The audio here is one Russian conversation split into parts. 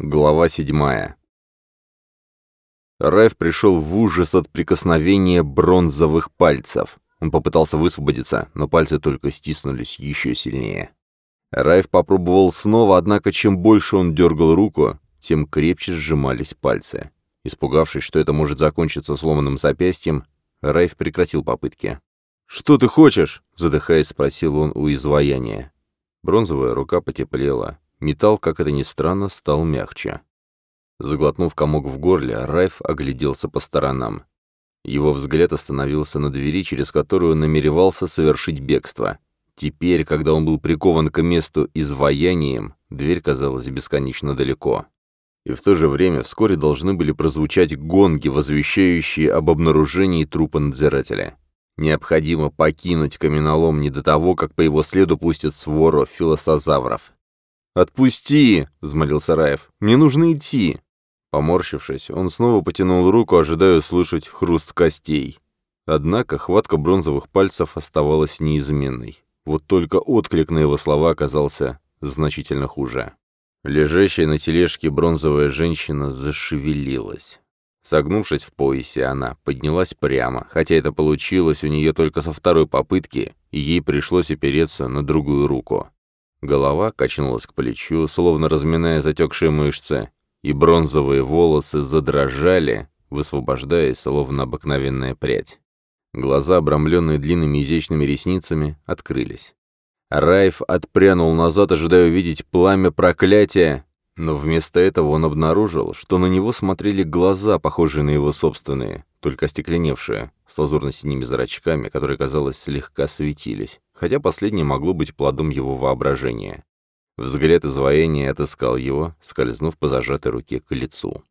Глава седьмая. Райф пришел в ужас от прикосновения бронзовых пальцев. Он попытался высвободиться, но пальцы только стиснулись еще сильнее. Райф попробовал снова, однако чем больше он дергал руку, тем крепче сжимались пальцы. Испугавшись, что это может закончиться сломанным запястьем, Райф прекратил попытки. «Что ты хочешь?» — задыхаясь, спросил он у изваяния. Бронзовая рука потеплела. Металл, как это ни странно, стал мягче. Заглотнув комок в горле, Райф огляделся по сторонам. Его взгляд остановился на двери, через которую намеревался совершить бегство. Теперь, когда он был прикован к месту изваянием, дверь казалась бесконечно далеко. И в то же время вскоре должны были прозвучать гонги, возвещающие об обнаружении трупа надзирателя. Необходимо покинуть каменолом не до того, как по его следу пустят свору филосозавров. «Отпусти!» — взмолился Раев. «Мне нужно идти!» Поморщившись, он снова потянул руку, ожидая услышать хруст костей. Однако хватка бронзовых пальцев оставалась неизменной. Вот только отклик на его слова оказался значительно хуже. Лежащая на тележке бронзовая женщина зашевелилась. Согнувшись в поясе, она поднялась прямо, хотя это получилось у нее только со второй попытки, и ей пришлось опереться на другую руку. Голова качнулась к плечу, словно разминая затекшие мышцы, и бронзовые волосы задрожали, высвобождаясь, словно обыкновенная прядь. Глаза, обрамленные длинными изящными ресницами, открылись. Райф отпрянул назад, ожидая увидеть пламя проклятия, но вместо этого он обнаружил, что на него смотрели глаза, похожие на его собственные только остекленевшее, с лазурно-синими зрачками, которые, казалось, слегка светились, хотя последнее могло быть плодом его воображения. Взгляд изваяния отыскал его, скользнув по зажатой руке к лицу.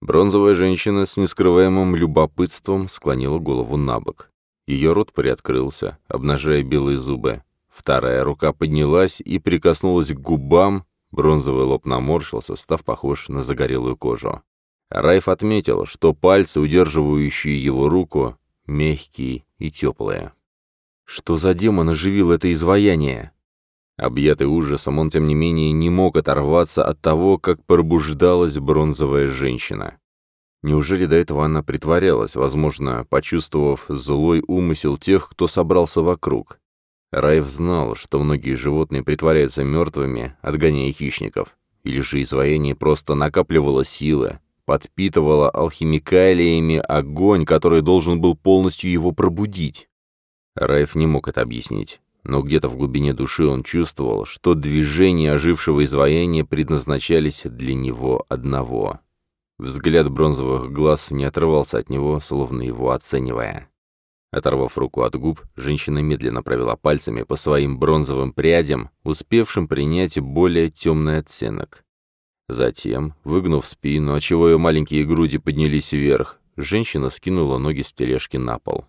Бронзовая женщина с нескрываемым любопытством склонила голову на бок. Ее рот приоткрылся, обнажая белые зубы. Вторая рука поднялась и прикоснулась к губам, бронзовый лоб наморщился, став похож на загорелую кожу. Райф отметил, что пальцы, удерживающие его руку, мягкие и теплые. Что за демон оживил это изваяние? Объятый ужасом, он, тем не менее, не мог оторваться от того, как пробуждалась бронзовая женщина. Неужели до этого она притворялась, возможно, почувствовав злой умысел тех, кто собрался вокруг? Райф знал, что многие животные притворяются мертвыми, отгоняя хищников. Или же изваяние просто накапливало силы, подпитывала алхимикалиями огонь, который должен был полностью его пробудить. Райф не мог это объяснить, но где-то в глубине души он чувствовал, что движения ожившего изваяния предназначались для него одного. Взгляд бронзовых глаз не отрывался от него, словно его оценивая. Оторвав руку от губ, женщина медленно провела пальцами по своим бронзовым прядям, успевшим принять более темный оттенок. Затем, выгнув спину, отчего ее маленькие груди поднялись вверх, женщина скинула ноги с тележки на пол.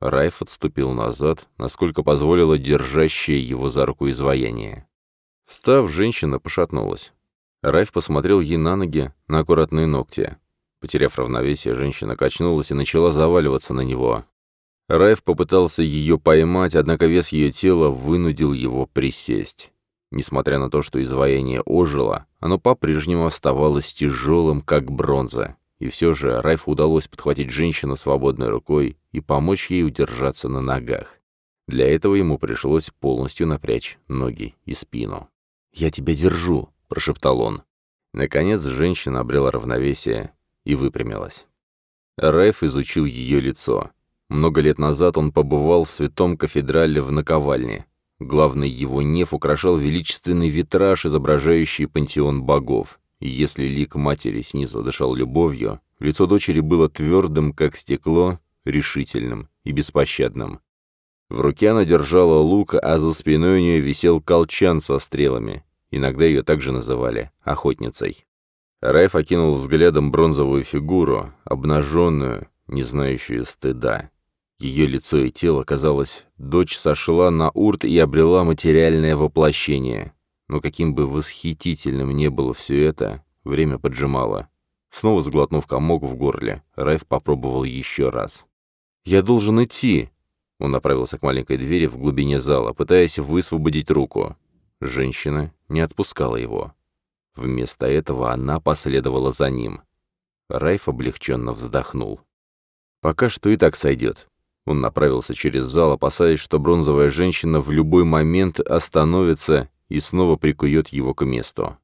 Райф отступил назад, насколько позволило держащее его за руку изваяние. Встав, женщина пошатнулась. Райф посмотрел ей на ноги, на аккуратные ногти. Потеряв равновесие, женщина качнулась и начала заваливаться на него. Райф попытался ее поймать, однако вес ее тела вынудил его присесть. Несмотря на то, что изваяние ожило, оно по-прежнему оставалось тяжелым, как бронза. И все же Райфу удалось подхватить женщину свободной рукой и помочь ей удержаться на ногах. Для этого ему пришлось полностью напрячь ноги и спину. «Я тебя держу», — прошептал он. Наконец женщина обрела равновесие и выпрямилась. Райф изучил ее лицо. Много лет назад он побывал в святом кафедрале в наковальне, Главный его неф украшал величественный витраж, изображающий пантеон богов. И если лик матери снизу дышал любовью, лицо дочери было твердым, как стекло, решительным и беспощадным. В руке она держала лук, а за спиной у нее висел колчан со стрелами. Иногда ее также называли «охотницей». Райф окинул взглядом бронзовую фигуру, обнаженную, не знающую стыда. Ее лицо и тело, казалось, дочь сошла на урт и обрела материальное воплощение. Но каким бы восхитительным не было все это, время поджимало. Снова сглотнув комок в горле, Райф попробовал еще раз. «Я должен идти!» Он направился к маленькой двери в глубине зала, пытаясь высвободить руку. Женщина не отпускала его. Вместо этого она последовала за ним. Райф облегченно вздохнул. «Пока что и так сойдет. Он направился через зал, опасаясь, что бронзовая женщина в любой момент остановится и снова прикует его к месту.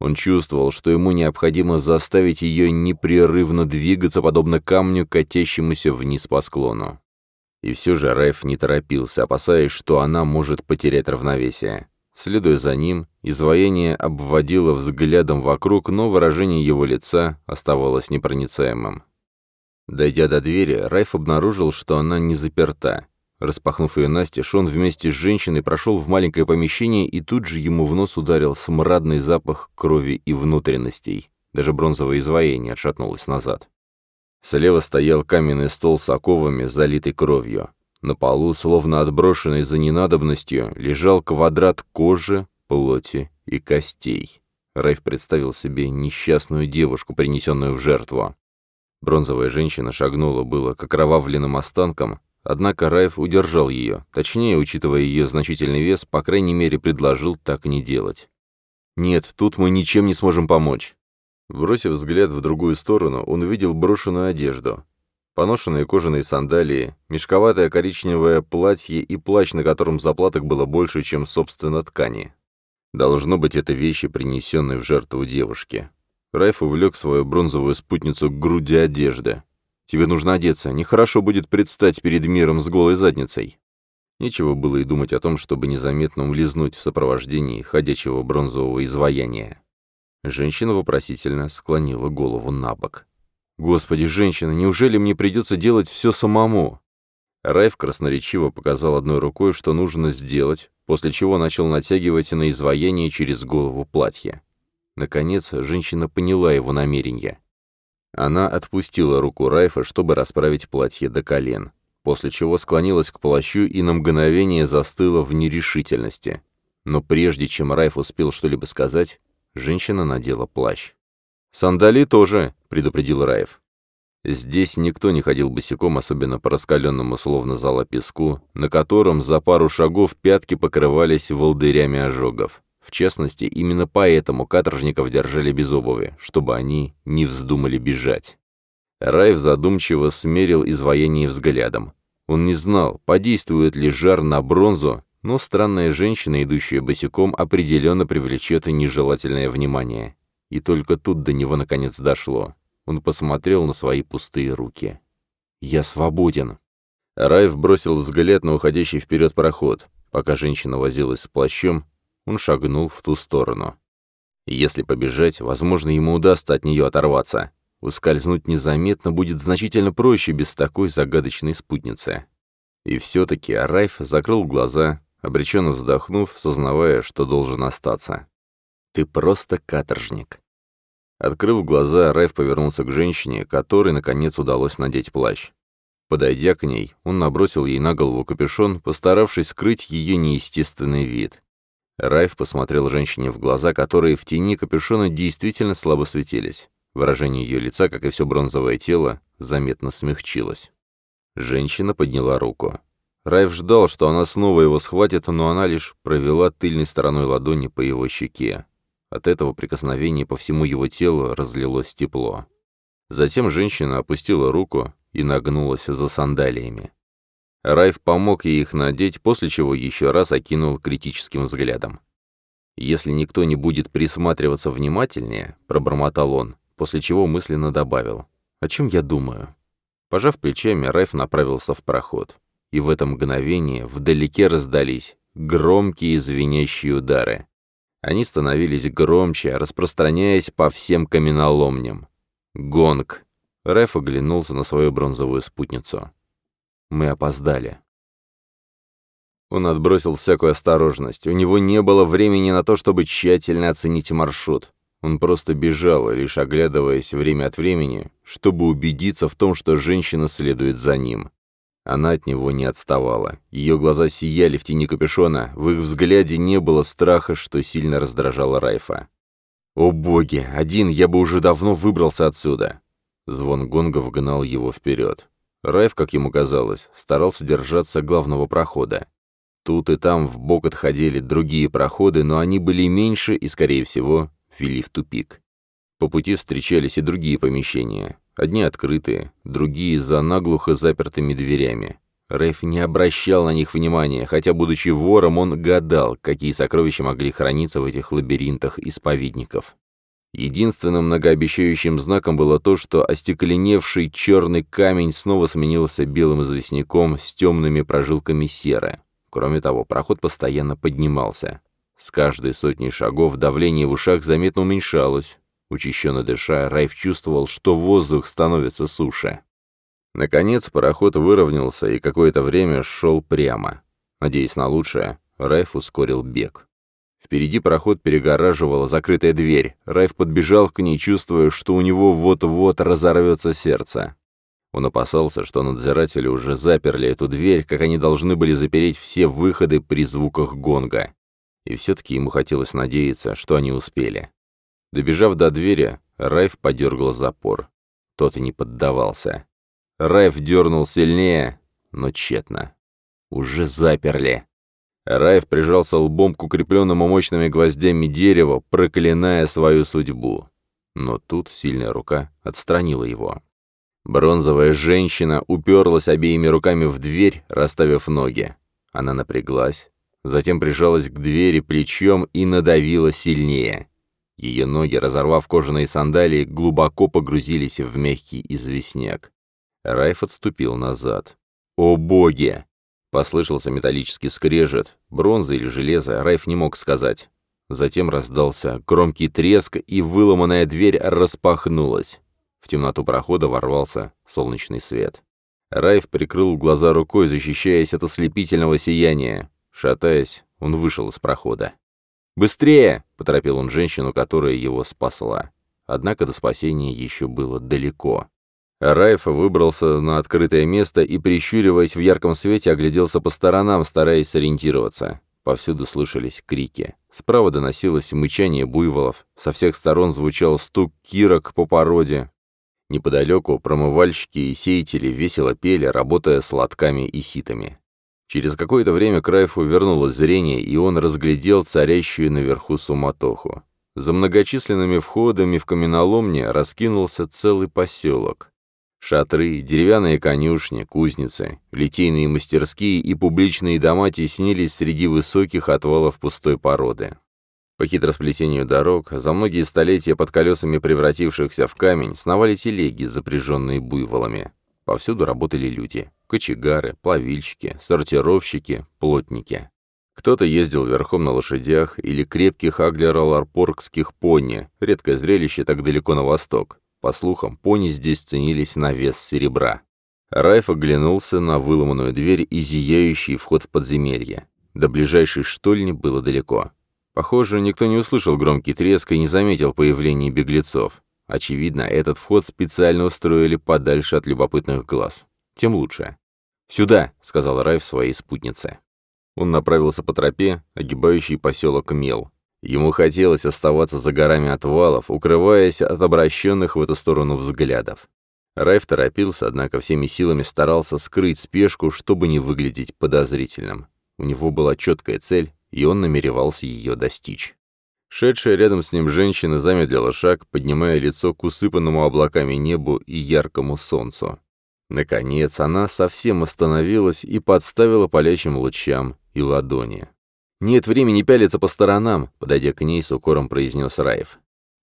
Он чувствовал, что ему необходимо заставить ее непрерывно двигаться, подобно камню, катящемуся вниз по склону. И все же Райф не торопился, опасаясь, что она может потерять равновесие. Следуя за ним, изваяние обводило взглядом вокруг, но выражение его лица оставалось непроницаемым. Дойдя до двери, Райф обнаружил, что она не заперта. Распахнув ее настежь, он вместе с женщиной прошел в маленькое помещение, и тут же ему в нос ударил смрадный запах крови и внутренностей. Даже бронзовое изваяние отшатнулось назад. Слева стоял каменный стол с оковами, залитый кровью. На полу, словно отброшенный за ненадобностью, лежал квадрат кожи, плоти и костей. Райф представил себе несчастную девушку, принесенную в жертву. Бронзовая женщина шагнула было к окровавленным останкам, однако Райф удержал ее, точнее, учитывая ее значительный вес, по крайней мере, предложил так не делать. «Нет, тут мы ничем не сможем помочь». Бросив взгляд в другую сторону, он увидел брошенную одежду. Поношенные кожаные сандалии, мешковатое коричневое платье и плащ, на котором заплаток было больше, чем, собственно, ткани. Должно быть, это вещи, принесенные в жертву девушке. Райф увлек свою бронзовую спутницу к груди одежды. «Тебе нужно одеться. Нехорошо будет предстать перед миром с голой задницей». Нечего было и думать о том, чтобы незаметно улизнуть в сопровождении ходячего бронзового изваяния. Женщина вопросительно склонила голову на бок. «Господи, женщина, неужели мне придется делать все самому?» Райф красноречиво показал одной рукой, что нужно сделать, после чего начал натягивать на изваяние через голову платье. Наконец, женщина поняла его намерения. Она отпустила руку Райфа, чтобы расправить платье до колен, после чего склонилась к плащу и на мгновение застыла в нерешительности. Но прежде чем Райф успел что-либо сказать, женщина надела плащ. «Сандали тоже», — предупредил Раев. Здесь никто не ходил босиком, особенно по раскаленному словно зала песку, на котором за пару шагов пятки покрывались волдырями ожогов. В частности, именно поэтому каторжников держали без обуви, чтобы они не вздумали бежать. Райв задумчиво смерил изваяние взглядом. Он не знал, подействует ли жар на бронзу, но странная женщина, идущая босиком, определенно привлечет нежелательное внимание. И только тут до него наконец дошло. Он посмотрел на свои пустые руки. «Я свободен!» Райв бросил взгляд на уходящий вперед проход. Пока женщина возилась с плащом, он шагнул в ту сторону. Если побежать, возможно, ему удастся от нее оторваться. Ускользнуть незаметно будет значительно проще без такой загадочной спутницы. И все-таки Райф закрыл глаза, обреченно вздохнув, сознавая, что должен остаться. «Ты просто каторжник». Открыв глаза, Райф повернулся к женщине, которой, наконец, удалось надеть плащ. Подойдя к ней, он набросил ей на голову капюшон, постаравшись скрыть ее неестественный вид. Райф посмотрел женщине в глаза, которые в тени капюшона действительно слабо светились. Выражение ее лица, как и все бронзовое тело, заметно смягчилось. Женщина подняла руку. Райф ждал, что она снова его схватит, но она лишь провела тыльной стороной ладони по его щеке. От этого прикосновения по всему его телу разлилось тепло. Затем женщина опустила руку и нагнулась за сандалиями. Райф помог ей их надеть, после чего еще раз окинул критическим взглядом. «Если никто не будет присматриваться внимательнее», — пробормотал он, после чего мысленно добавил. «О чем я думаю?» Пожав плечами, Райф направился в проход. И в это мгновение вдалеке раздались громкие звенящие удары. Они становились громче, распространяясь по всем каменоломням. Гонг. Райф оглянулся на свою бронзовую спутницу. Мы опоздали. Он отбросил всякую осторожность. У него не было времени на то, чтобы тщательно оценить маршрут. Он просто бежал, лишь оглядываясь время от времени, чтобы убедиться в том, что женщина следует за ним. Она от него не отставала. Ее глаза сияли в тени капюшона, в их взгляде не было страха, что сильно раздражало Райфа. «О боги, один я бы уже давно выбрался отсюда!» Звон гонгов гнал его вперед. Райф, как ему казалось, старался держаться главного прохода. Тут и там в бок отходили другие проходы, но они были меньше и, скорее всего, вели в тупик. По пути встречались и другие помещения. Одни открытые, другие за наглухо запертыми дверями. Рэйф не обращал на них внимания, хотя, будучи вором, он гадал, какие сокровища могли храниться в этих лабиринтах исповедников. Единственным многообещающим знаком было то, что остекленевший черный камень снова сменился белым известняком с темными прожилками серы. Кроме того, проход постоянно поднимался. С каждой сотней шагов давление в ушах заметно уменьшалось. Учащенно дыша, Райф чувствовал, что воздух становится суше. Наконец пароход выровнялся и какое-то время шел прямо. Надеясь на лучшее, Райф ускорил бег. Впереди проход перегораживала закрытая дверь. Райф подбежал к ней, чувствуя, что у него вот-вот разорвется сердце. Он опасался, что надзиратели уже заперли эту дверь, как они должны были запереть все выходы при звуках гонга. И все-таки ему хотелось надеяться, что они успели. Добежав до двери, Райф подергал запор. Тот и не поддавался. Райф дернул сильнее, но тщетно. Уже заперли. Райф прижался лбом к укрепленному мощными гвоздями дерева, проклиная свою судьбу. Но тут сильная рука отстранила его. Бронзовая женщина уперлась обеими руками в дверь, расставив ноги. Она напряглась, затем прижалась к двери плечом и надавила сильнее. Ее ноги, разорвав кожаные сандалии, глубоко погрузились в мягкий известняк. Райф отступил назад. «О боги! Послышался металлический скрежет. Бронза или железо, Райф не мог сказать. Затем раздался громкий треск, и выломанная дверь распахнулась. В темноту прохода ворвался солнечный свет. Райф прикрыл глаза рукой, защищаясь от ослепительного сияния. Шатаясь, он вышел из прохода. «Быстрее!» — поторопил он женщину, которая его спасла. Однако до спасения еще было далеко. Райф выбрался на открытое место и, прищуриваясь в ярком свете, огляделся по сторонам, стараясь сориентироваться. Повсюду слышались крики. Справа доносилось мычание буйволов, со всех сторон звучал стук кирок по породе. Неподалеку промывальщики и сеятели весело пели, работая с лотками и ситами. Через какое-то время к Райфу вернулось зрение, и он разглядел царящую наверху суматоху. За многочисленными входами в каменоломне раскинулся целый поселок. Шатры, деревянные конюшни, кузницы, литейные мастерские и публичные дома теснились среди высоких отвалов пустой породы. По хитросплетению дорог, за многие столетия под колесами превратившихся в камень, сновали телеги, запряженные буйволами. Повсюду работали люди – кочегары, плавильщики, сортировщики, плотники. Кто-то ездил верхом на лошадях или крепких аглераларпоргских пони, редкое зрелище так далеко на восток. По слухам, пони здесь ценились на вес серебра. Райф оглянулся на выломанную дверь и зияющий вход в подземелье. До ближайшей штольни было далеко. Похоже, никто не услышал громкий треск и не заметил появления беглецов. Очевидно, этот вход специально устроили подальше от любопытных глаз. Тем лучше. «Сюда!» — сказал Райф своей спутнице. Он направился по тропе, огибающей поселок Мел. Ему хотелось оставаться за горами отвалов, укрываясь от обращенных в эту сторону взглядов. Райф торопился, однако всеми силами старался скрыть спешку, чтобы не выглядеть подозрительным. У него была четкая цель, и он намеревался ее достичь. Шедшая рядом с ним женщина замедлила шаг, поднимая лицо к усыпанному облаками небу и яркому солнцу. Наконец, она совсем остановилась и подставила палящим лучам и ладони. «Нет времени пялиться по сторонам», — подойдя к ней, с укором произнес Раев.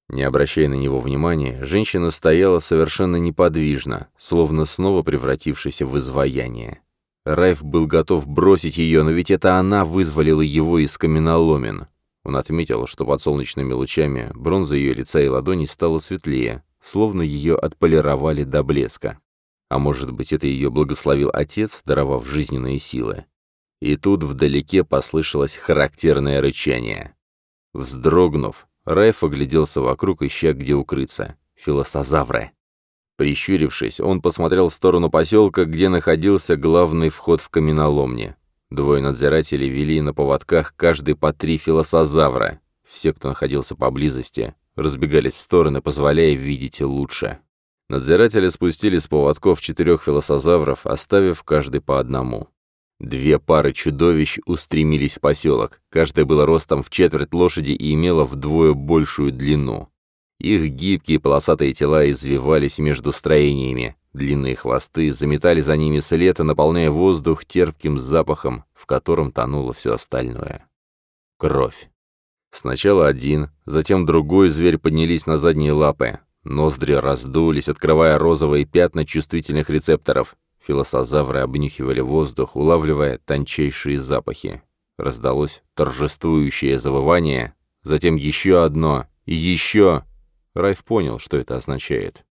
Не обращая на него внимания, женщина стояла совершенно неподвижно, словно снова превратившись в изваяние. Райф был готов бросить ее, но ведь это она вызволила его из каменоломен. Он отметил, что под солнечными лучами бронза ее лица и ладоней стала светлее, словно ее отполировали до блеска. А может быть, это ее благословил отец, даровав жизненные силы и тут вдалеке послышалось характерное рычание. Вздрогнув, Райф огляделся вокруг, ища где укрыться. Филосозавры. Прищурившись, он посмотрел в сторону поселка, где находился главный вход в каменоломни. Двое надзирателей вели на поводках каждый по три филосозавра. Все, кто находился поблизости, разбегались в стороны, позволяя видеть лучше. Надзиратели спустили с поводков четырех филосозавров, оставив каждый по одному. Две пары чудовищ устремились в поселок. Каждая была ростом в четверть лошади и имела вдвое большую длину. Их гибкие полосатые тела извивались между строениями. Длинные хвосты заметали за ними след, наполняя воздух терпким запахом, в котором тонуло все остальное. Кровь. Сначала один, затем другой зверь поднялись на задние лапы. Ноздри раздулись, открывая розовые пятна чувствительных рецепторов. Филосозавры обнюхивали воздух, улавливая тончайшие запахи. Раздалось торжествующее завывание, затем еще одно и еще. Райф понял, что это означает.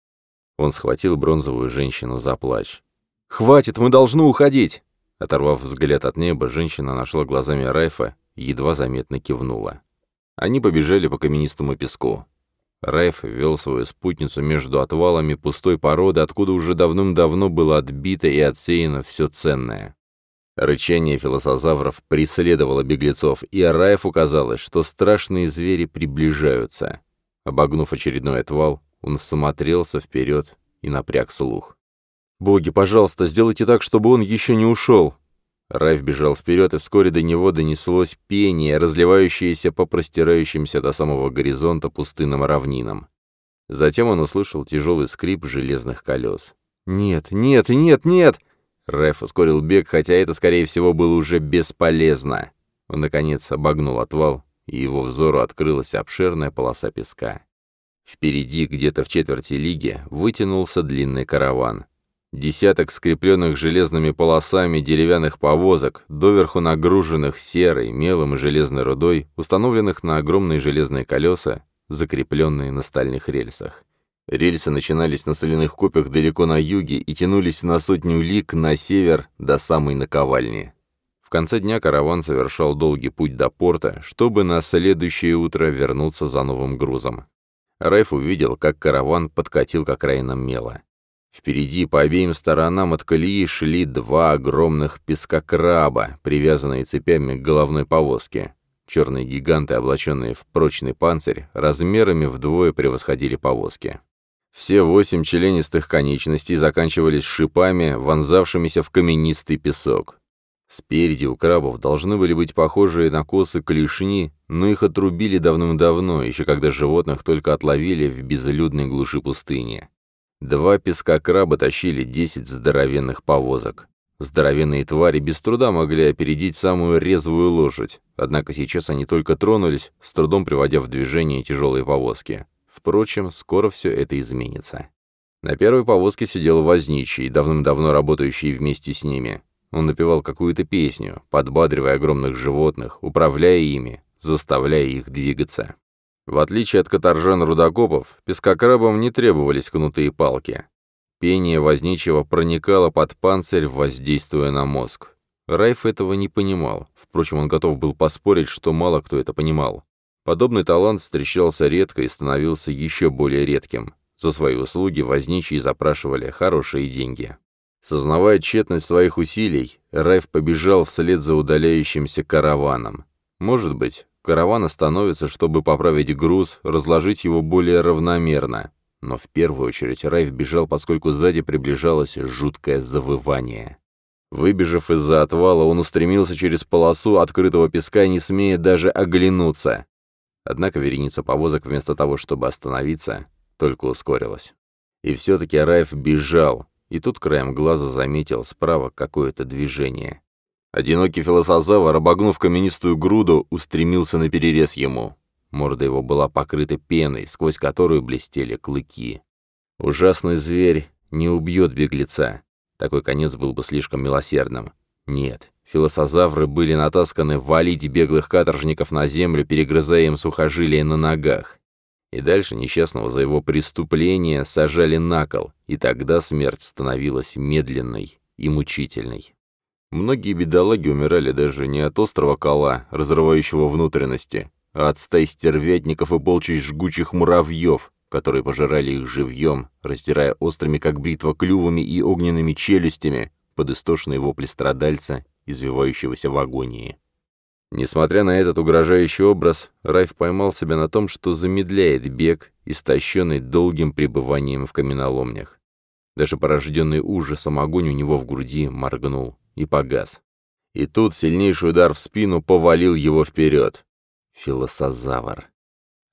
Он схватил бронзовую женщину за плач. «Хватит, мы должны уходить!» Оторвав взгляд от неба, женщина нашла глазами Райфа, едва заметно кивнула. Они побежали по каменистому песку. Рэф вел свою спутницу между отвалами пустой породы, откуда уже давным-давно было отбито и отсеяно все ценное. Рычание филосозавров преследовало беглецов, и Араеву казалось, что страшные звери приближаются. Обогнув очередной отвал, он смотрелся вперед и напряг слух. «Боги, пожалуйста, сделайте так, чтобы он еще не ушел!» Райф бежал вперед, и вскоре до него донеслось пение, разливающееся по простирающимся до самого горизонта пустынным равнинам. Затем он услышал тяжелый скрип железных колес. «Нет, нет, нет, нет!» Рэф ускорил бег, хотя это, скорее всего, было уже бесполезно. Он, наконец, обогнул отвал, и его взору открылась обширная полоса песка. Впереди, где-то в четверти лиги, вытянулся длинный караван. Десяток скрепленных железными полосами деревянных повозок, доверху нагруженных серой, мелом и железной рудой, установленных на огромные железные колеса, закрепленные на стальных рельсах. Рельсы начинались на соляных копьях далеко на юге и тянулись на сотню лиг на север до самой наковальни. В конце дня караван совершал долгий путь до порта, чтобы на следующее утро вернуться за новым грузом. Райф увидел, как караван подкатил к окраинам мела. Впереди по обеим сторонам от колеи шли два огромных пескокраба, привязанные цепями к головной повозке. Черные гиганты, облаченные в прочный панцирь, размерами вдвое превосходили повозки. Все восемь членистых конечностей заканчивались шипами, вонзавшимися в каменистый песок. Спереди у крабов должны были быть похожие на косы клешни, но их отрубили давным-давно, еще когда животных только отловили в безлюдной глуши пустыни. Два песка краба тащили десять здоровенных повозок. Здоровенные твари без труда могли опередить самую резвую лошадь, однако сейчас они только тронулись, с трудом приводя в движение тяжелые повозки. Впрочем, скоро все это изменится. На первой повозке сидел возничий, давным-давно работающий вместе с ними. Он напевал какую-то песню, подбадривая огромных животных, управляя ими, заставляя их двигаться. В отличие от каторжан-рудокопов, пескокрабам не требовались кнутые палки. Пение возничего проникало под панцирь, воздействуя на мозг. Райф этого не понимал, впрочем, он готов был поспорить, что мало кто это понимал. Подобный талант встречался редко и становился еще более редким. За свои услуги возничие запрашивали хорошие деньги. Сознавая тщетность своих усилий, Райф побежал вслед за удаляющимся караваном. Может быть, Караван остановится, чтобы поправить груз, разложить его более равномерно. Но в первую очередь Райф бежал, поскольку сзади приближалось жуткое завывание. Выбежав из-за отвала, он устремился через полосу открытого песка, не смея даже оглянуться. Однако вереница повозок, вместо того, чтобы остановиться, только ускорилась. И все-таки Райф бежал, и тут краем глаза заметил справа какое-то движение. Одинокий филосозавр, обогнув каменистую груду, устремился на перерез ему. Морда его была покрыта пеной, сквозь которую блестели клыки. Ужасный зверь не убьет беглеца. Такой конец был бы слишком милосердным. Нет, филосозавры были натасканы валить беглых каторжников на землю, перегрызая им сухожилия на ногах. И дальше несчастного за его преступление сажали на кол, и тогда смерть становилась медленной и мучительной. Многие бедолаги умирали даже не от острого кола, разрывающего внутренности, а от стаи стервятников и полчищ жгучих муравьев, которые пожирали их живьем, раздирая острыми, как бритва, клювами и огненными челюстями под истошные вопли страдальца, извивающегося в агонии. Несмотря на этот угрожающий образ, Райф поймал себя на том, что замедляет бег, истощенный долгим пребыванием в каменоломнях. Даже порожденный ужасом огонь у него в груди моргнул и погас. И тут сильнейший удар в спину повалил его вперед. Филосозавр.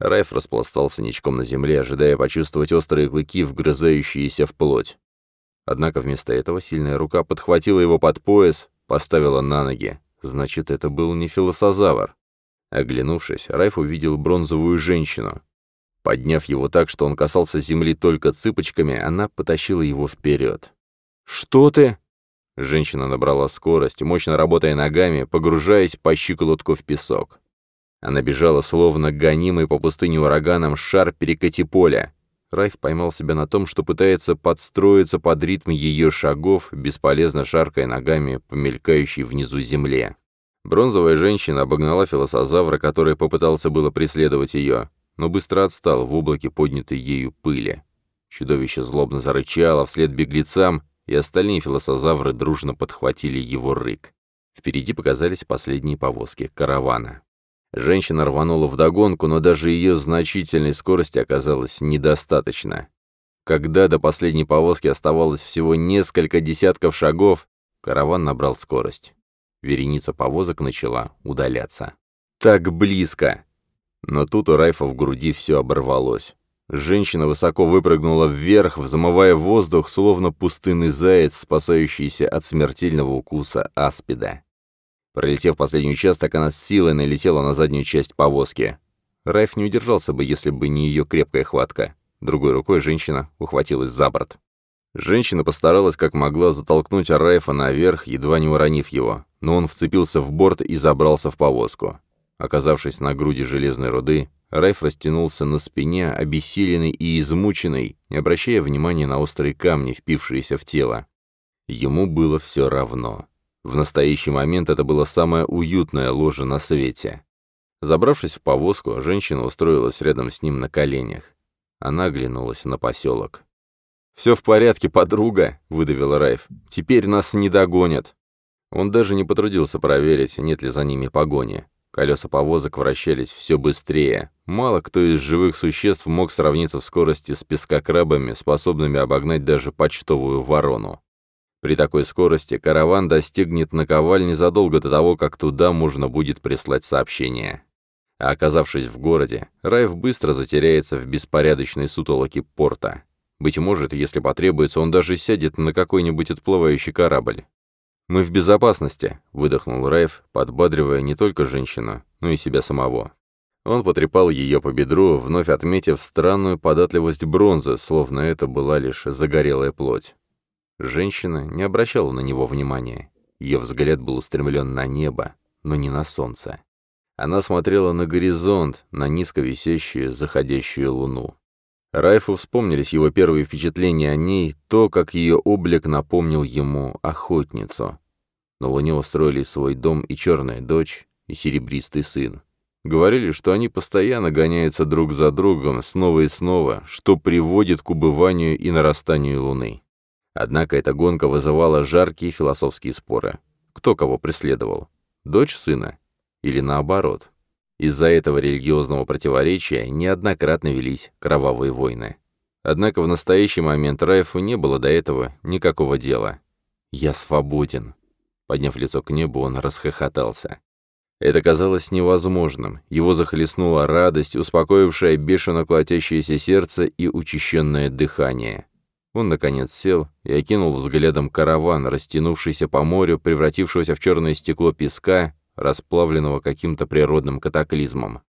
Райф распластался ничком на земле, ожидая почувствовать острые клыки, вгрызающиеся в плоть. Однако вместо этого сильная рука подхватила его под пояс, поставила на ноги. Значит, это был не филосозавр. Оглянувшись, Райф увидел бронзовую женщину. Подняв его так, что он касался земли только цыпочками, она потащила его вперед. «Что ты?» Женщина набрала скорость, мощно работая ногами, погружаясь по щиколотку в песок. Она бежала, словно гонимый по пустыне ураганом шар перекати поля. Райф поймал себя на том, что пытается подстроиться под ритм ее шагов, бесполезно шаркая ногами помелькающей внизу земле. Бронзовая женщина обогнала филосозавра, который попытался было преследовать ее, но быстро отстал в облаке поднятой ею пыли. Чудовище злобно зарычало вслед беглецам и остальные филосозавры дружно подхватили его рык. Впереди показались последние повозки каравана. Женщина рванула вдогонку, но даже ее значительной скорости оказалось недостаточно. Когда до последней повозки оставалось всего несколько десятков шагов, караван набрал скорость. Вереница повозок начала удаляться. «Так близко!» Но тут у Райфа в груди все оборвалось. Женщина высоко выпрыгнула вверх, взмывая воздух, словно пустынный заяц, спасающийся от смертельного укуса аспида. Пролетев последний участок, она с силой налетела на заднюю часть повозки. Райф не удержался бы, если бы не ее крепкая хватка. Другой рукой женщина ухватилась за борт. Женщина постаралась как могла затолкнуть Райфа наверх, едва не уронив его, но он вцепился в борт и забрался в повозку. Оказавшись на груди железной руды, Райф растянулся на спине, обессиленный и измученный, не обращая внимания на острые камни, впившиеся в тело. Ему было все равно. В настоящий момент это было самое уютное ложе на свете. Забравшись в повозку, женщина устроилась рядом с ним на коленях. Она оглянулась на поселок. «Все в порядке, подруга», — выдавил Райф. «Теперь нас не догонят». Он даже не потрудился проверить, нет ли за ними погони. Колеса повозок вращались все быстрее. Мало кто из живых существ мог сравниться в скорости с пескокрабами, способными обогнать даже почтовую ворону. При такой скорости караван достигнет наковальни задолго до того, как туда можно будет прислать сообщение. А оказавшись в городе, Райф быстро затеряется в беспорядочной сутолоке порта. Быть может, если потребуется, он даже сядет на какой-нибудь отплывающий корабль. «Мы в безопасности», — выдохнул Райф, подбадривая не только женщину, но и себя самого. Он потрепал ее по бедру, вновь отметив странную податливость бронзы, словно это была лишь загорелая плоть. Женщина не обращала на него внимания. Ее взгляд был устремлен на небо, но не на солнце. Она смотрела на горизонт, на низко висящую заходящую луну. Райфу вспомнились его первые впечатления о ней, то, как ее облик напомнил ему охотницу. На Луне устроили свой дом и черная дочь, и серебристый сын. Говорили, что они постоянно гоняются друг за другом снова и снова, что приводит к убыванию и нарастанию Луны. Однако эта гонка вызывала жаркие философские споры. Кто кого преследовал? Дочь сына? Или наоборот? Из-за этого религиозного противоречия неоднократно велись кровавые войны. Однако в настоящий момент Райфу не было до этого никакого дела. «Я свободен!» Подняв лицо к небу, он расхохотался. Это казалось невозможным. Его захлестнула радость, успокоившая бешено колотящееся сердце и учащенное дыхание. Он, наконец, сел и окинул взглядом караван, растянувшийся по морю, превратившегося в черное стекло песка расплавленного каким-то природным катаклизмом.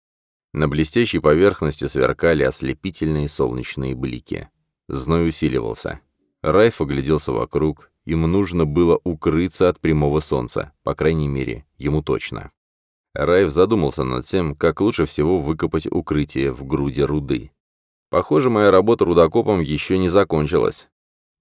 На блестящей поверхности сверкали ослепительные солнечные блики. Зной усиливался. Райф огляделся вокруг. Им нужно было укрыться от прямого солнца, по крайней мере, ему точно. Райф задумался над тем, как лучше всего выкопать укрытие в груди руды. Похоже, моя работа рудокопом еще не закончилась.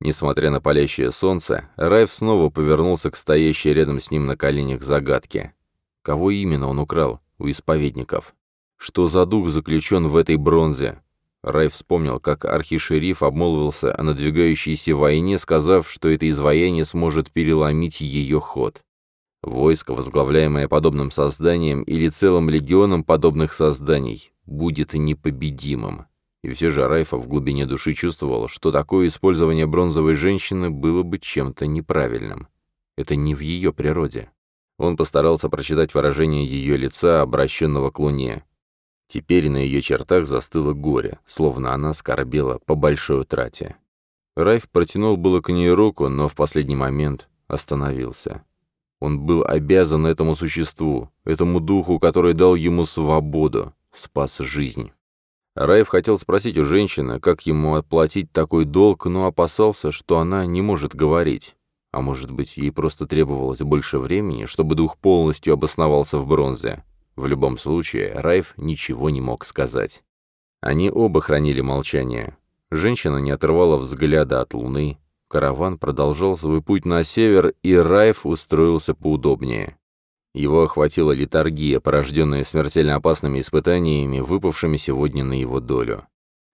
Несмотря на палящее солнце, Райф снова повернулся к стоящей рядом с ним на коленях загадке. Кого именно он украл у исповедников? Что за дух заключен в этой бронзе? Рай вспомнил, как архишериф обмолвился о надвигающейся войне, сказав, что это изваяние сможет переломить ее ход. Войско, возглавляемое подобным созданием или целым легионом подобных созданий, будет непобедимым. И все же Райфа в глубине души чувствовал, что такое использование бронзовой женщины было бы чем-то неправильным. Это не в ее природе. Он постарался прочитать выражение ее лица, обращенного к луне. Теперь на ее чертах застыло горе, словно она скорбела по большой утрате. Райф протянул было к ней руку, но в последний момент остановился. Он был обязан этому существу, этому духу, который дал ему свободу, спас жизнь. Райф хотел спросить у женщины, как ему отплатить такой долг, но опасался, что она не может говорить. А может быть, ей просто требовалось больше времени, чтобы дух полностью обосновался в бронзе. В любом случае, Райф ничего не мог сказать. Они оба хранили молчание. Женщина не оторвала взгляда от луны. Караван продолжал свой путь на север, и Райф устроился поудобнее. Его охватила литаргия, порожденная смертельно опасными испытаниями, выпавшими сегодня на его долю.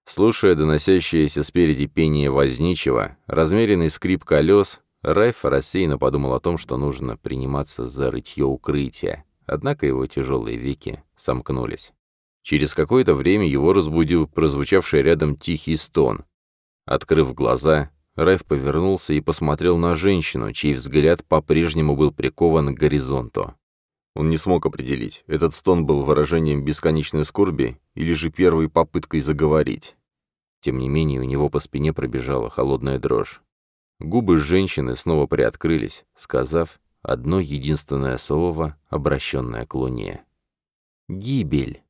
Слушая доносящееся спереди пение возничего, размеренный скрип колес, Райф рассеянно подумал о том, что нужно приниматься за рытье укрытия, однако его тяжелые веки сомкнулись. Через какое-то время его разбудил прозвучавший рядом тихий стон. Открыв глаза, Райф повернулся и посмотрел на женщину, чей взгляд по-прежнему был прикован к горизонту. Он не смог определить, этот стон был выражением бесконечной скорби или же первой попыткой заговорить. Тем не менее, у него по спине пробежала холодная дрожь. Губы женщины снова приоткрылись, сказав одно единственное слово, обращенное к луне. «Гибель!»